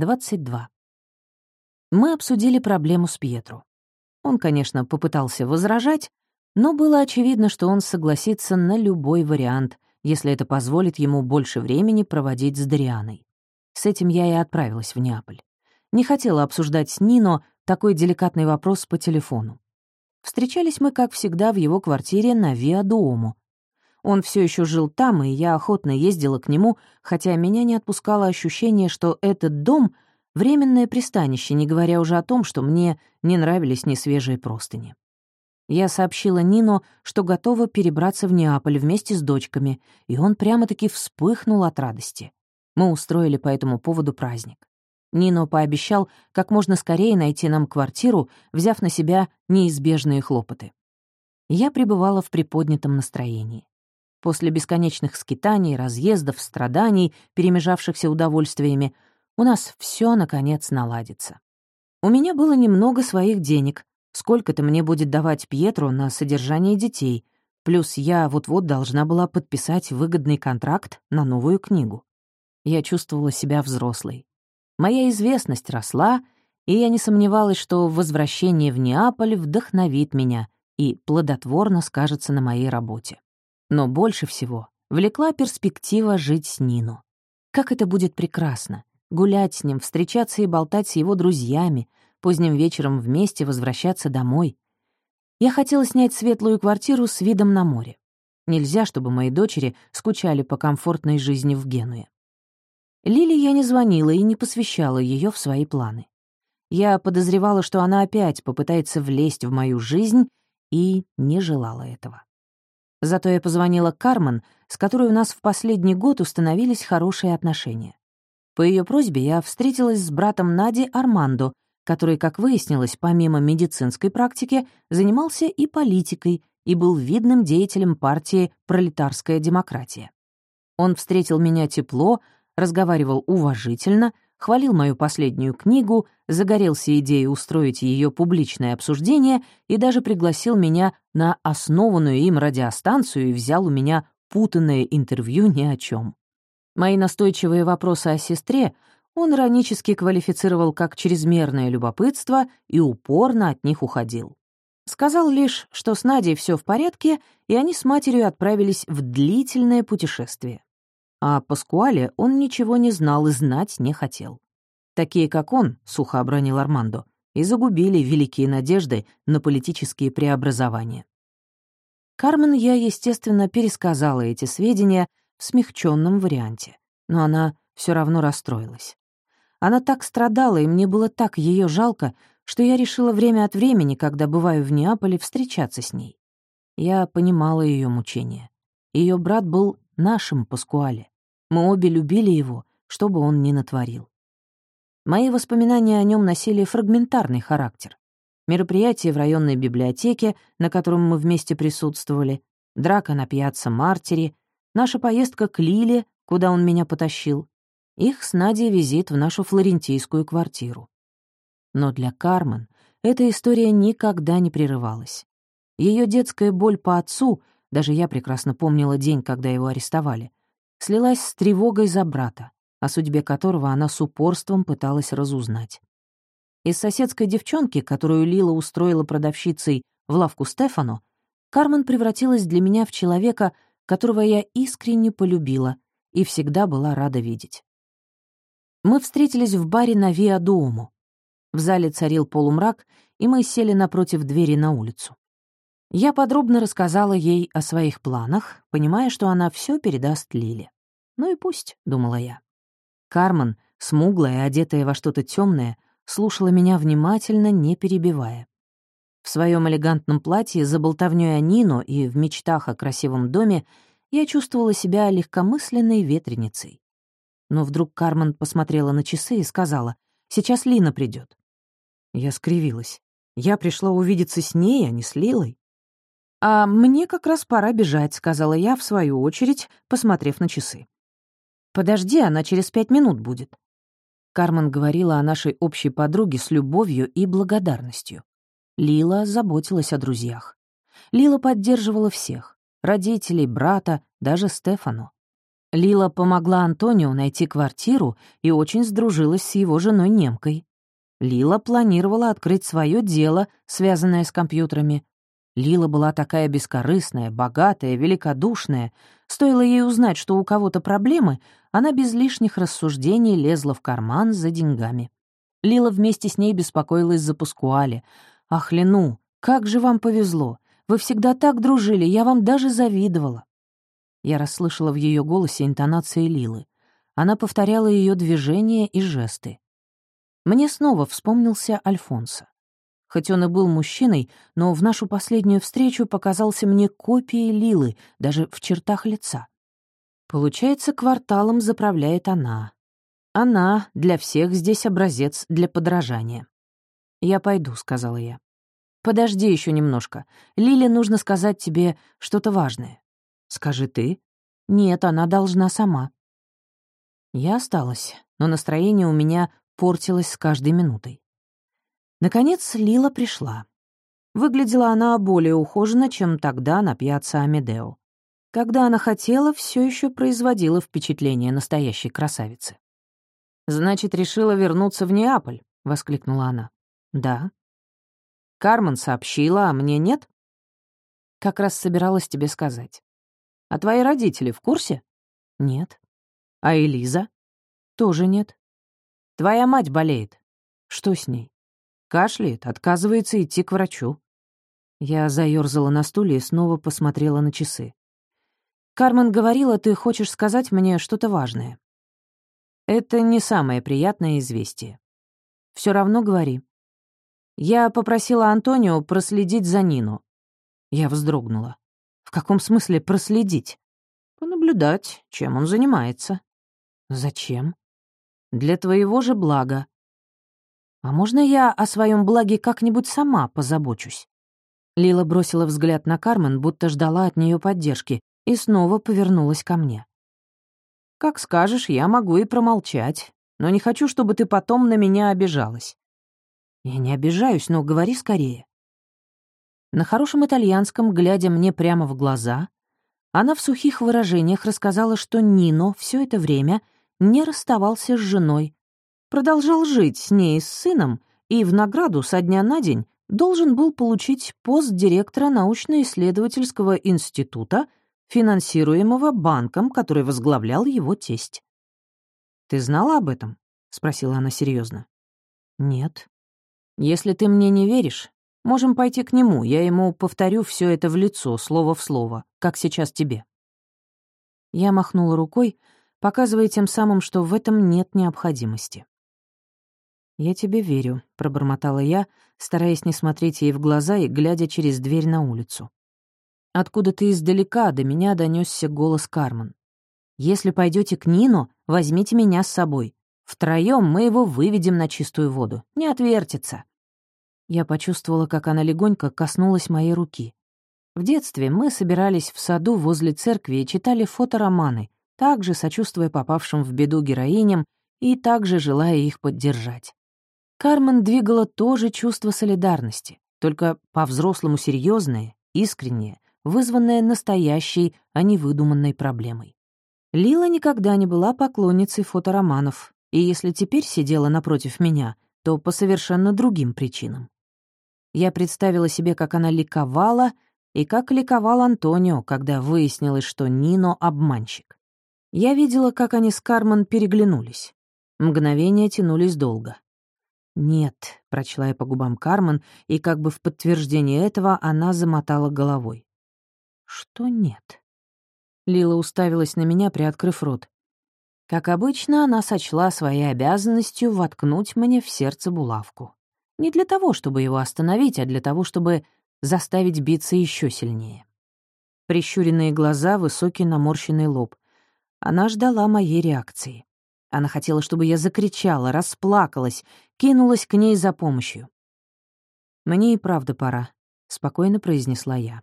22. Мы обсудили проблему с Пьетро. Он, конечно, попытался возражать, но было очевидно, что он согласится на любой вариант, если это позволит ему больше времени проводить с Дарианой. С этим я и отправилась в Неаполь. Не хотела обсуждать с Нино такой деликатный вопрос по телефону. Встречались мы, как всегда, в его квартире на Виа-Дуому. Он все еще жил там, и я охотно ездила к нему, хотя меня не отпускало ощущение, что этот дом — временное пристанище, не говоря уже о том, что мне не нравились несвежие простыни. Я сообщила Нино, что готова перебраться в Неаполь вместе с дочками, и он прямо-таки вспыхнул от радости. Мы устроили по этому поводу праздник. Нино пообещал как можно скорее найти нам квартиру, взяв на себя неизбежные хлопоты. Я пребывала в приподнятом настроении. После бесконечных скитаний, разъездов, страданий, перемежавшихся удовольствиями, у нас все наконец наладится. У меня было немного своих денег, Сколько-то мне будет давать Пьетро на содержание детей, плюс я вот-вот должна была подписать выгодный контракт на новую книгу. Я чувствовала себя взрослой. Моя известность росла, и я не сомневалась, что возвращение в Неаполь вдохновит меня и плодотворно скажется на моей работе. Но больше всего влекла перспектива жить с Нину. Как это будет прекрасно — гулять с ним, встречаться и болтать с его друзьями, поздним вечером вместе возвращаться домой. Я хотела снять светлую квартиру с видом на море. Нельзя, чтобы мои дочери скучали по комфортной жизни в Генуе. Лили я не звонила и не посвящала ее в свои планы. Я подозревала, что она опять попытается влезть в мою жизнь, и не желала этого. Зато я позвонила Кармен, с которой у нас в последний год установились хорошие отношения. По ее просьбе я встретилась с братом Нади Армандо, который, как выяснилось, помимо медицинской практики, занимался и политикой и был видным деятелем партии «Пролетарская демократия». Он встретил меня тепло, разговаривал уважительно, хвалил мою последнюю книгу, загорелся идеей устроить ее публичное обсуждение и даже пригласил меня на основанную им радиостанцию и взял у меня путанное интервью ни о чем. Мои настойчивые вопросы о сестре он иронически квалифицировал как чрезмерное любопытство и упорно от них уходил. Сказал лишь, что с Надей все в порядке, и они с матерью отправились в длительное путешествие. А Паскуале он ничего не знал и знать не хотел. Такие, как он, — сухо обронил Армандо, — и загубили великие надежды на политические преобразования. Кармен я, естественно, пересказала эти сведения в смягченном варианте, но она все равно расстроилась. Она так страдала, и мне было так ее жалко, что я решила время от времени, когда бываю в Неаполе, встречаться с ней. Я понимала ее мучения. Ее брат был нашим Паскуале. Мы обе любили его, что бы он ни натворил. Мои воспоминания о нем носили фрагментарный характер. Мероприятие в районной библиотеке, на котором мы вместе присутствовали, драка на пьяцца Мартери, наша поездка к Лиле, куда он меня потащил, их с Надей визит в нашу флорентийскую квартиру. Но для Кармен эта история никогда не прерывалась. Ее детская боль по отцу, даже я прекрасно помнила день, когда его арестовали, слилась с тревогой за брата, о судьбе которого она с упорством пыталась разузнать. Из соседской девчонки, которую Лила устроила продавщицей в лавку Стефану, Кармен превратилась для меня в человека, которого я искренне полюбила и всегда была рада видеть. Мы встретились в баре на Виа-Дуому. В зале царил полумрак, и мы сели напротив двери на улицу. Я подробно рассказала ей о своих планах, понимая, что она все передаст Лиле. «Ну и пусть», — думала я. Кармен, смуглая, одетая во что-то темное, слушала меня внимательно, не перебивая. В своем элегантном платье, за болтовнёй о Нино и в мечтах о красивом доме я чувствовала себя легкомысленной ветреницей. Но вдруг Кармен посмотрела на часы и сказала, «Сейчас Лина придет. Я скривилась. Я пришла увидеться с ней, а не с Лилой. «А мне как раз пора бежать», — сказала я, в свою очередь, посмотрев на часы. «Подожди, она через пять минут будет». Кармен говорила о нашей общей подруге с любовью и благодарностью. Лила заботилась о друзьях. Лила поддерживала всех — родителей, брата, даже Стефану. Лила помогла Антонио найти квартиру и очень сдружилась с его женой-немкой. Лила планировала открыть свое дело, связанное с компьютерами. Лила была такая бескорыстная, богатая, великодушная. Стоило ей узнать, что у кого-то проблемы, она без лишних рассуждений лезла в карман за деньгами. Лила вместе с ней беспокоилась за Паскуале. «Ах, Лену, как же вам повезло! Вы всегда так дружили, я вам даже завидовала!» Я расслышала в ее голосе интонации Лилы. Она повторяла ее движения и жесты. Мне снова вспомнился Альфонсо. Хоть он и был мужчиной, но в нашу последнюю встречу показался мне копией Лилы, даже в чертах лица. Получается, кварталом заправляет она. Она для всех здесь образец для подражания. «Я пойду», — сказала я. «Подожди еще немножко. Лиле нужно сказать тебе что-то важное». «Скажи ты». «Нет, она должна сама». Я осталась, но настроение у меня портилось с каждой минутой. Наконец Лила пришла. Выглядела она более ухоженно, чем тогда на пьяцца Амедео. Когда она хотела, все еще производила впечатление настоящей красавицы. «Значит, решила вернуться в Неаполь?» — воскликнула она. «Да». «Кармен сообщила, а мне нет?» «Как раз собиралась тебе сказать. А твои родители в курсе? Нет. А Элиза? Тоже нет. Твоя мать болеет. Что с ней? Кашляет, отказывается идти к врачу. Я заёрзала на стуле и снова посмотрела на часы. «Кармен говорила, ты хочешь сказать мне что-то важное». «Это не самое приятное известие. Все равно говори». Я попросила Антонио проследить за Нину. Я вздрогнула. В каком смысле проследить? Понаблюдать, чем он занимается. Зачем? Для твоего же блага. А можно я о своем благе как-нибудь сама позабочусь? Лила бросила взгляд на Кармен, будто ждала от нее поддержки, и снова повернулась ко мне. «Как скажешь, я могу и промолчать, но не хочу, чтобы ты потом на меня обижалась». «Я не обижаюсь, но говори скорее». На хорошем итальянском, глядя мне прямо в глаза, она в сухих выражениях рассказала, что Нино все это время не расставался с женой, продолжал жить с ней и с сыном и в награду со дня на день должен был получить пост директора научно-исследовательского института, финансируемого банком, который возглавлял его тесть. «Ты знала об этом?» — спросила она серьезно. «Нет». «Если ты мне не веришь, Можем пойти к нему, я ему повторю все это в лицо, слово в слово, как сейчас тебе». Я махнула рукой, показывая тем самым, что в этом нет необходимости. «Я тебе верю», — пробормотала я, стараясь не смотреть ей в глаза и глядя через дверь на улицу. Откуда-то издалека до меня донесся голос Кармен. «Если пойдете к Нину, возьмите меня с собой. Втроем мы его выведем на чистую воду. Не отвертится». Я почувствовала, как она легонько коснулась моей руки. В детстве мы собирались в саду возле церкви и читали фотороманы, также сочувствуя попавшим в беду героиням и также желая их поддержать. Кармен двигала тоже чувство солидарности, только по-взрослому серьезное, искреннее, вызванное настоящей, а не выдуманной проблемой. Лила никогда не была поклонницей фотороманов, и если теперь сидела напротив меня, то по совершенно другим причинам. Я представила себе, как она ликовала, и как ликовал Антонио, когда выяснилось, что Нино — обманщик. Я видела, как они с Кармен переглянулись. Мгновения тянулись долго. «Нет», — прочла я по губам Кармен, и как бы в подтверждение этого она замотала головой. «Что нет?» Лила уставилась на меня, приоткрыв рот. Как обычно, она сочла своей обязанностью воткнуть мне в сердце булавку. Не для того, чтобы его остановить, а для того, чтобы заставить биться еще сильнее. Прищуренные глаза, высокий наморщенный лоб. Она ждала моей реакции. Она хотела, чтобы я закричала, расплакалась, кинулась к ней за помощью. «Мне и правда пора», — спокойно произнесла я.